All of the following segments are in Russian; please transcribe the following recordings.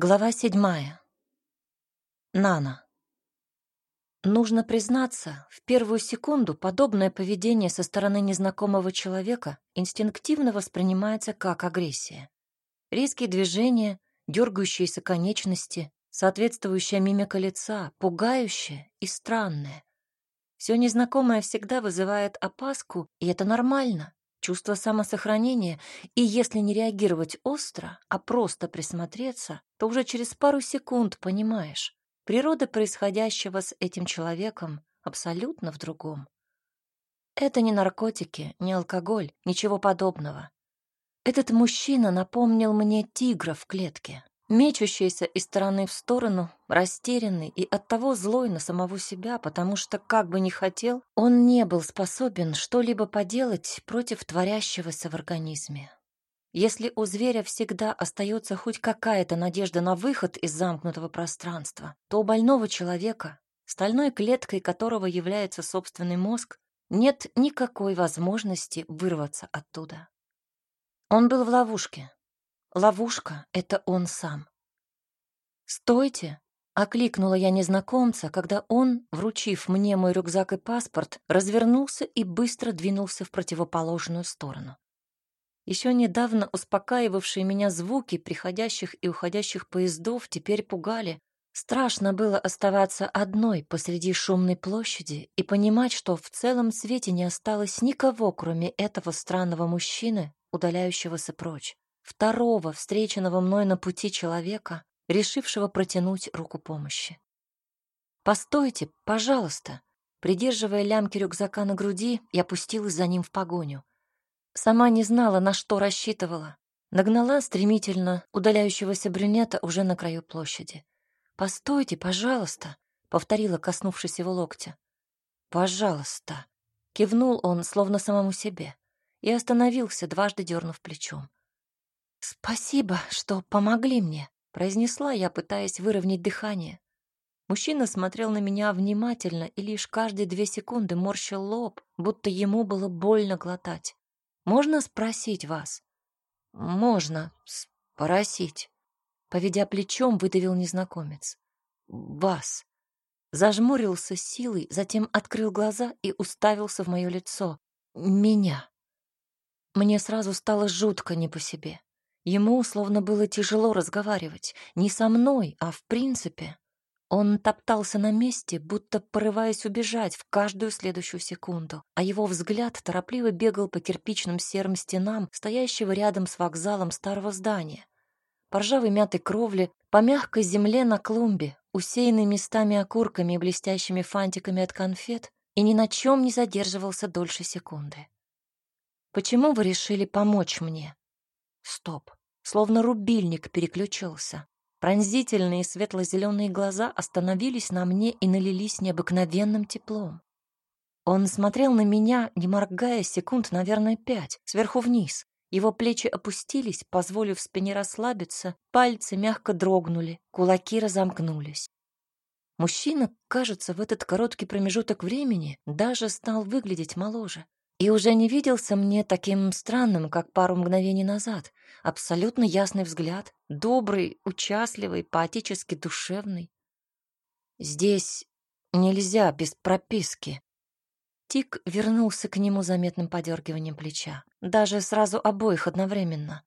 Глава седьмая. Нана. Нужно признаться, в первую секунду подобное поведение со стороны незнакомого человека инстинктивно воспринимается как агрессия. Резкие движения, дергающиеся конечности, соответствующая мимика лица, пугающая и странная. Все незнакомое всегда вызывает опаску, и это нормально чувство самосохранения, и если не реагировать остро, а просто присмотреться, то уже через пару секунд понимаешь, природа происходящего с этим человеком абсолютно в другом. Это не наркотики, не алкоголь, ничего подобного. Этот мужчина напомнил мне тигра в клетке мечущийся из стороны в сторону, растерянный и оттого злой на самого себя, потому что, как бы ни хотел, он не был способен что-либо поделать против творящегося в организме. Если у зверя всегда остается хоть какая-то надежда на выход из замкнутого пространства, то у больного человека, стальной клеткой которого является собственный мозг, нет никакой возможности вырваться оттуда. Он был в ловушке, Ловушка — это он сам. «Стойте!» — окликнула я незнакомца, когда он, вручив мне мой рюкзак и паспорт, развернулся и быстро двинулся в противоположную сторону. Еще недавно успокаивавшие меня звуки приходящих и уходящих поездов теперь пугали. Страшно было оставаться одной посреди шумной площади и понимать, что в целом свете не осталось никого, кроме этого странного мужчины, удаляющегося прочь второго встреченного мной на пути человека, решившего протянуть руку помощи. «Постойте, пожалуйста!» Придерживая лямки рюкзака на груди, я опустилась за ним в погоню. Сама не знала, на что рассчитывала. Нагнала стремительно удаляющегося брюнета уже на краю площади. «Постойте, пожалуйста!» — повторила, коснувшись его локтя. «Пожалуйста!» — кивнул он, словно самому себе, и остановился, дважды дернув плечом. «Спасибо, что помогли мне», — произнесла я, пытаясь выровнять дыхание. Мужчина смотрел на меня внимательно и лишь каждые две секунды морщил лоб, будто ему было больно глотать. «Можно спросить вас?» «Можно спросить», — поведя плечом, выдавил незнакомец. «Вас». Зажмурился силой, затем открыл глаза и уставился в мое лицо. «Меня». Мне сразу стало жутко не по себе. Ему словно было тяжело разговаривать. Не со мной, а в принципе. Он топтался на месте, будто порываясь убежать в каждую следующую секунду, а его взгляд торопливо бегал по кирпичным серым стенам, стоящего рядом с вокзалом старого здания. По ржавой мятой кровле, по мягкой земле на клумбе, усеянной местами окурками и блестящими фантиками от конфет, и ни на чем не задерживался дольше секунды. «Почему вы решили помочь мне?» «Стоп словно рубильник переключился. Пронзительные светло-зеленые глаза остановились на мне и налились необыкновенным теплом. Он смотрел на меня, не моргая секунд, наверное, пять, сверху вниз. Его плечи опустились, позволив спине расслабиться, пальцы мягко дрогнули, кулаки разомкнулись. Мужчина, кажется, в этот короткий промежуток времени даже стал выглядеть моложе и уже не виделся мне таким странным, как пару мгновений назад. Абсолютно ясный взгляд, добрый, участливый, поотечески душевный. Здесь нельзя без прописки. Тик вернулся к нему заметным подергиванием плеча, даже сразу обоих одновременно.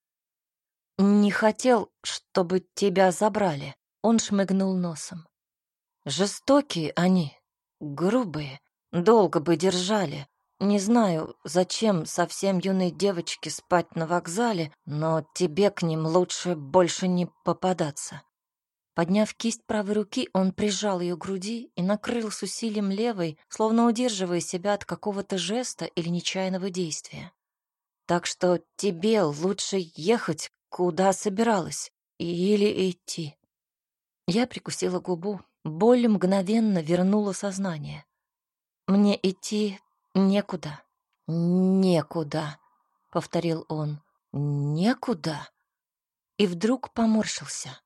«Не хотел, чтобы тебя забрали», — он шмыгнул носом. «Жестокие они, грубые, долго бы держали, не знаю, зачем совсем юной девочке спать на вокзале, но тебе к ним лучше больше не попадаться. Подняв кисть правой руки, он прижал ее к груди и накрыл с усилием левой, словно удерживая себя от какого-то жеста или нечаянного действия. Так что тебе лучше ехать, куда собиралась, или идти. Я прикусила губу. Боль мгновенно вернула сознание. Мне идти «Некуда, некуда», — повторил он. «Некуда?» И вдруг поморщился.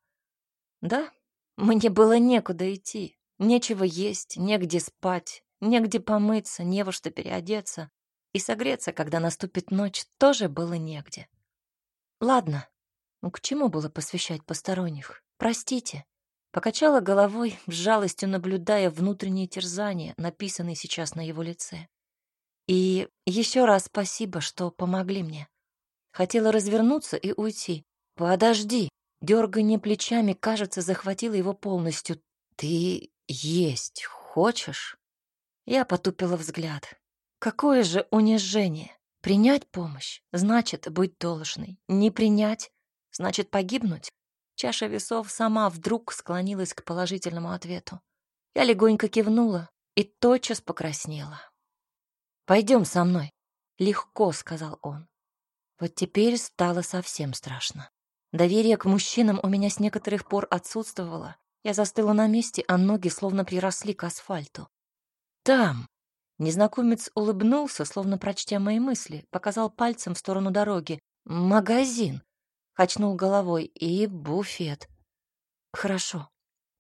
«Да, мне было некуда идти. Нечего есть, негде спать, негде помыться, не во что переодеться. И согреться, когда наступит ночь, тоже было негде. Ладно, Ну, к чему было посвящать посторонних? Простите. Покачала головой, с жалостью наблюдая внутренние терзания, написанные сейчас на его лице. И еще раз спасибо, что помогли мне. Хотела развернуться и уйти. Подожди. Дергание плечами, кажется, захватило его полностью. Ты есть хочешь? Я потупила взгляд. Какое же унижение! Принять помощь значит быть должной. Не принять значит погибнуть. Чаша весов сама вдруг склонилась к положительному ответу. Я легонько кивнула и тотчас покраснела. «Пойдем со мной», — легко сказал он. Вот теперь стало совсем страшно. Доверие к мужчинам у меня с некоторых пор отсутствовало. Я застыла на месте, а ноги словно приросли к асфальту. «Там!» Незнакомец улыбнулся, словно прочтя мои мысли, показал пальцем в сторону дороги. «Магазин!» Качнул головой. «И буфет!» «Хорошо».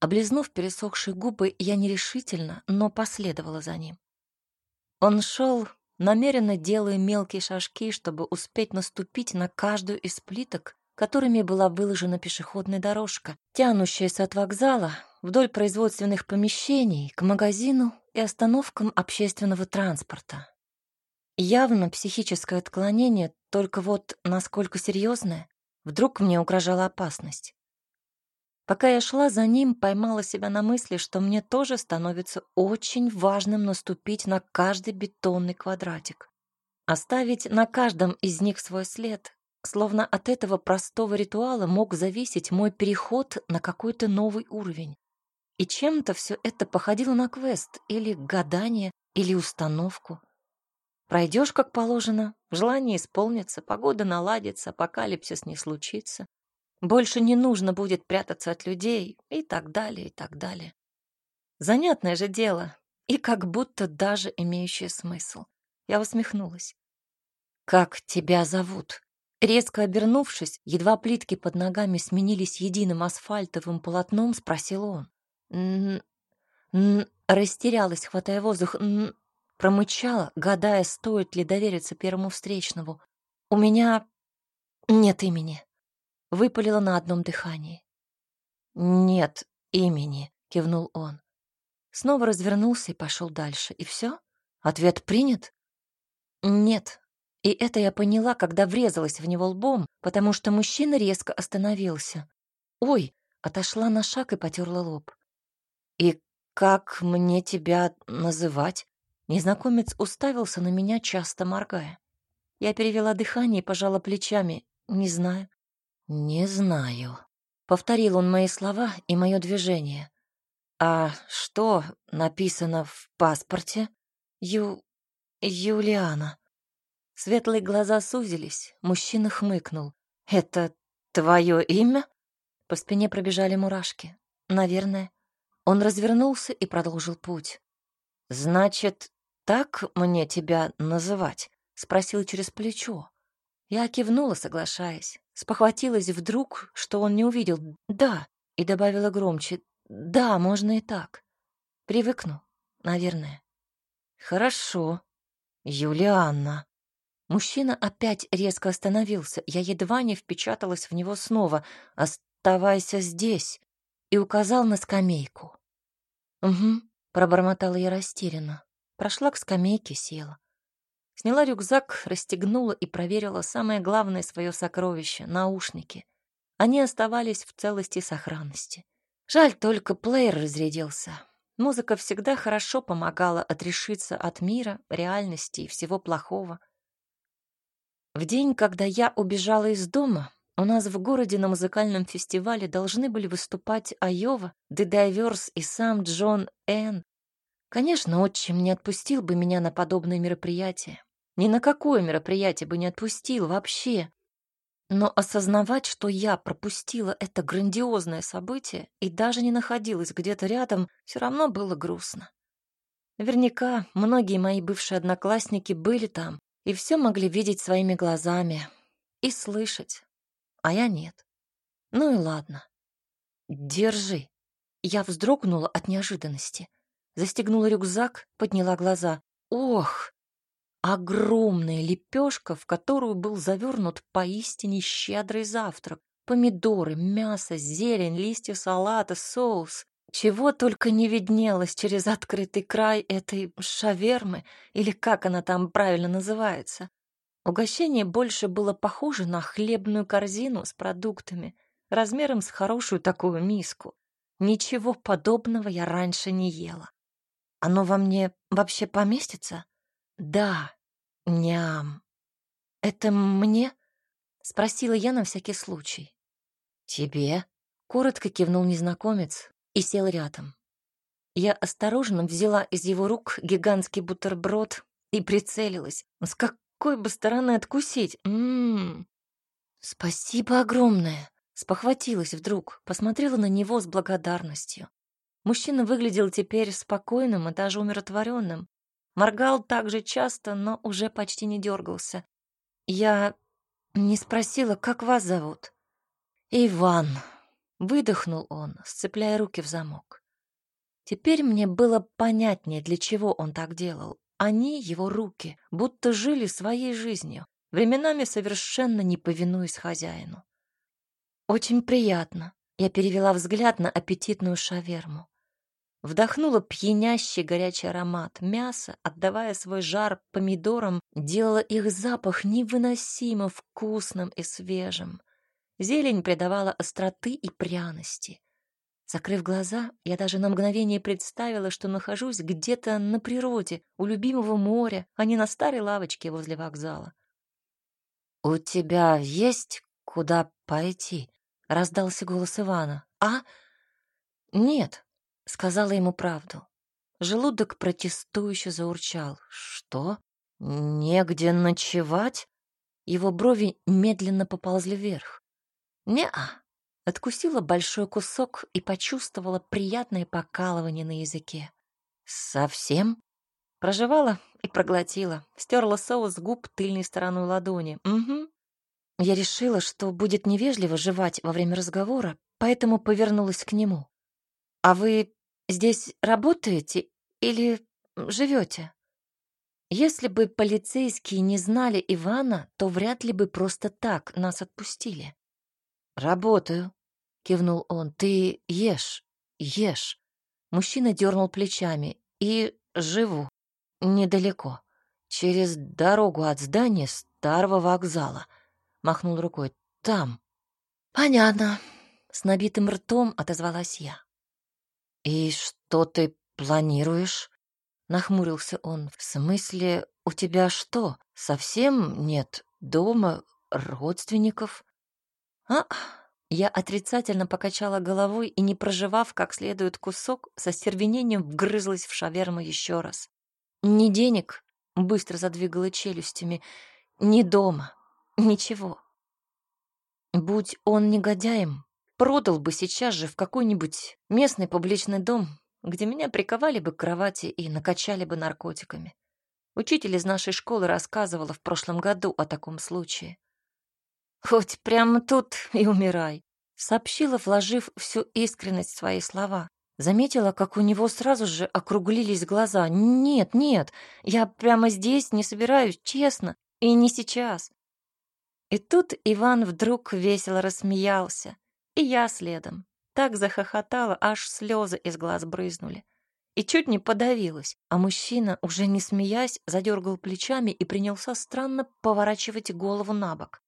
Облизнув пересохшие губы, я нерешительно, но последовала за ним. Он шел, намеренно делая мелкие шажки, чтобы успеть наступить на каждую из плиток, которыми была выложена пешеходная дорожка, тянущаяся от вокзала вдоль производственных помещений к магазину и остановкам общественного транспорта. Явно психическое отклонение, только вот насколько серьезное, вдруг мне угрожала опасность. Пока я шла за ним, поймала себя на мысли, что мне тоже становится очень важным наступить на каждый бетонный квадратик. Оставить на каждом из них свой след, Словно от этого простого ритуала мог зависеть мой переход на какой-то новый уровень. И чем-то все это походило на квест или гадание, или установку. Пройдешь как положено, желание исполнится, погода наладится, апокалипсис не случится. Больше не нужно будет прятаться от людей и так далее, и так далее. Занятное же дело, и как будто даже имеющее смысл. Я усмехнулась. «Как тебя зовут?» Резко обернувшись, едва плитки под ногами сменились единым асфальтовым полотном, спросил он. «Н... н...» растерялась, хватая воздух. «Н...» промычала, гадая, стоит ли довериться первому встречному. «У меня нет имени», — выпалила на одном дыхании. «Нет имени», — кивнул он. Снова развернулся и пошел дальше. И все? Ответ принят? Нет, и это я поняла, когда врезалась в него лбом, потому что мужчина резко остановился. «Ой!» — отошла на шаг и потерла лоб. «И как мне тебя называть?» Незнакомец уставился на меня, часто моргая. Я перевела дыхание и пожала плечами. «Не знаю». «Не знаю», — повторил он мои слова и мое движение. «А что написано в паспорте?» «Ю... Юлиана». Светлые глаза сузились, мужчина хмыкнул. «Это твое имя?» По спине пробежали мурашки. «Наверное». Он развернулся и продолжил путь. «Значит, так мне тебя называть?» — спросил через плечо. Я кивнула, соглашаясь. Спохватилась вдруг, что он не увидел. «Да», — и добавила громче. «Да, можно и так. Привыкну, наверное». «Хорошо, Юлианна», Мужчина опять резко остановился. Я едва не впечаталась в него снова. «Оставайся здесь!» и указал на скамейку. «Угу», — пробормотала я растерянно. Прошла к скамейке, села. Сняла рюкзак, расстегнула и проверила самое главное свое сокровище — наушники. Они оставались в целости и сохранности. Жаль, только плеер разрядился. Музыка всегда хорошо помогала отрешиться от мира, реальности и всего плохого — в день, когда я убежала из дома, у нас в городе на музыкальном фестивале должны были выступать Айова, Diverse и сам Джон Н. Конечно, отчим не отпустил бы меня на подобное мероприятие. Ни на какое мероприятие бы не отпустил вообще. Но осознавать, что я пропустила это грандиозное событие и даже не находилась где-то рядом, все равно было грустно. Наверняка многие мои бывшие одноклассники были там, и все могли видеть своими глазами и слышать, а я нет. Ну и ладно. Держи. Я вздрогнула от неожиданности. Застегнула рюкзак, подняла глаза. Ох! Огромная лепешка, в которую был завернут поистине щедрый завтрак. Помидоры, мясо, зелень, листья салата, соус. Чего только не виднелось через открытый край этой шавермы, или как она там правильно называется. Угощение больше было похоже на хлебную корзину с продуктами, размером с хорошую такую миску. Ничего подобного я раньше не ела. Оно во мне вообще поместится? Да. Ням. Это мне? Спросила я на всякий случай. «Тебе?» — коротко кивнул незнакомец и сел рядом. Я осторожно взяла из его рук гигантский бутерброд и прицелилась. С какой бы стороны откусить? Ммм. Спасибо огромное. Спохватилась вдруг, посмотрела на него с благодарностью. Мужчина выглядел теперь спокойным и даже умиротворенным. Моргал так же часто, но уже почти не дергался. Я не спросила, как вас зовут. «Иван!» — выдохнул он, сцепляя руки в замок. Теперь мне было понятнее, для чего он так делал. Они, его руки, будто жили своей жизнью, временами совершенно не повинуясь хозяину. «Очень приятно», — я перевела взгляд на аппетитную шаверму. Вдохнула пьянящий горячий аромат. Мясо, отдавая свой жар помидорам, делало их запах невыносимо вкусным и свежим. Зелень придавала остроты и пряности. Закрыв глаза, я даже на мгновение представила, что нахожусь где-то на природе, у любимого моря, а не на старой лавочке возле вокзала. «У тебя есть куда пойти?» — раздался голос Ивана. «А? Нет», — сказала ему правду. Желудок протестующе заурчал. «Что? Негде ночевать?» Его брови медленно поползли вверх. «Не-а». Откусила большой кусок и почувствовала приятное покалывание на языке. «Совсем?» Прожевала и проглотила. Стерла соус губ тыльной стороной ладони. «Угу». Я решила, что будет невежливо жевать во время разговора, поэтому повернулась к нему. «А вы здесь работаете или живете?» Если бы полицейские не знали Ивана, то вряд ли бы просто так нас отпустили. «Работаю», — кивнул он. «Ты ешь, ешь». Мужчина дернул плечами. «И живу. Недалеко. Через дорогу от здания старого вокзала». Махнул рукой. «Там». «Понятно», — с набитым ртом отозвалась я. «И что ты планируешь?» — нахмурился он. «В смысле, у тебя что, совсем нет дома, родственников?» А, я отрицательно покачала головой и, не проживав как следует кусок, со стервенением вгрызлась в шаверму еще раз. Ни денег, быстро задвигала челюстями, ни дома, ничего. Будь он негодяем, продал бы сейчас же в какой-нибудь местный публичный дом, где меня приковали бы к кровати и накачали бы наркотиками. Учитель из нашей школы рассказывала в прошлом году о таком случае. Хоть прямо тут и умирай, сообщила, вложив всю искренность в свои слова. Заметила, как у него сразу же округлились глаза. Нет, нет, я прямо здесь не собираюсь, честно, и не сейчас. И тут Иван вдруг весело рассмеялся, и я следом. Так захохотала, аж слезы из глаз брызнули. И чуть не подавилась, а мужчина, уже не смеясь, задергал плечами и принялся странно поворачивать голову на бок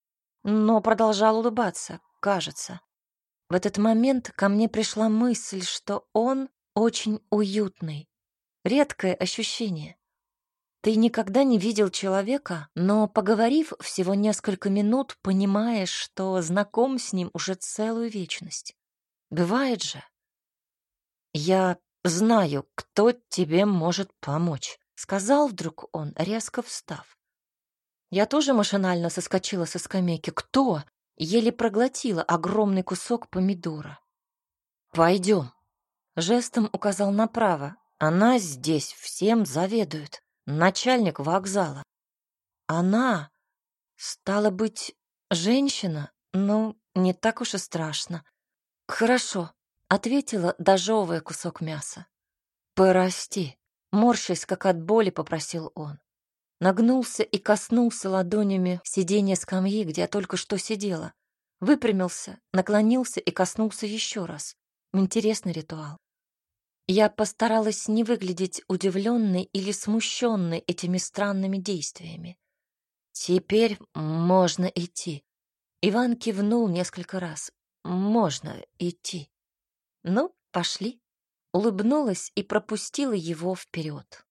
но продолжал улыбаться, кажется. В этот момент ко мне пришла мысль, что он очень уютный. Редкое ощущение. Ты никогда не видел человека, но, поговорив всего несколько минут, понимаешь, что знаком с ним уже целую вечность. Бывает же. Я знаю, кто тебе может помочь, сказал вдруг он, резко встав. Я тоже машинально соскочила со скамейки. Кто? Еле проглотила огромный кусок помидора. Пойдем. Жестом указал направо. Она здесь всем заведует. Начальник вокзала. Она, стала быть, женщина? Ну, не так уж и страшно. Хорошо, ответила, дожевывая кусок мяса. Порасти. Морщась, как от боли, попросил он нагнулся и коснулся ладонями сиденья скамьи, где я только что сидела. Выпрямился, наклонился и коснулся еще раз. Интересный ритуал. Я постаралась не выглядеть удивленной или смущенной этими странными действиями. «Теперь можно идти». Иван кивнул несколько раз. «Можно идти». «Ну, пошли». Улыбнулась и пропустила его вперед.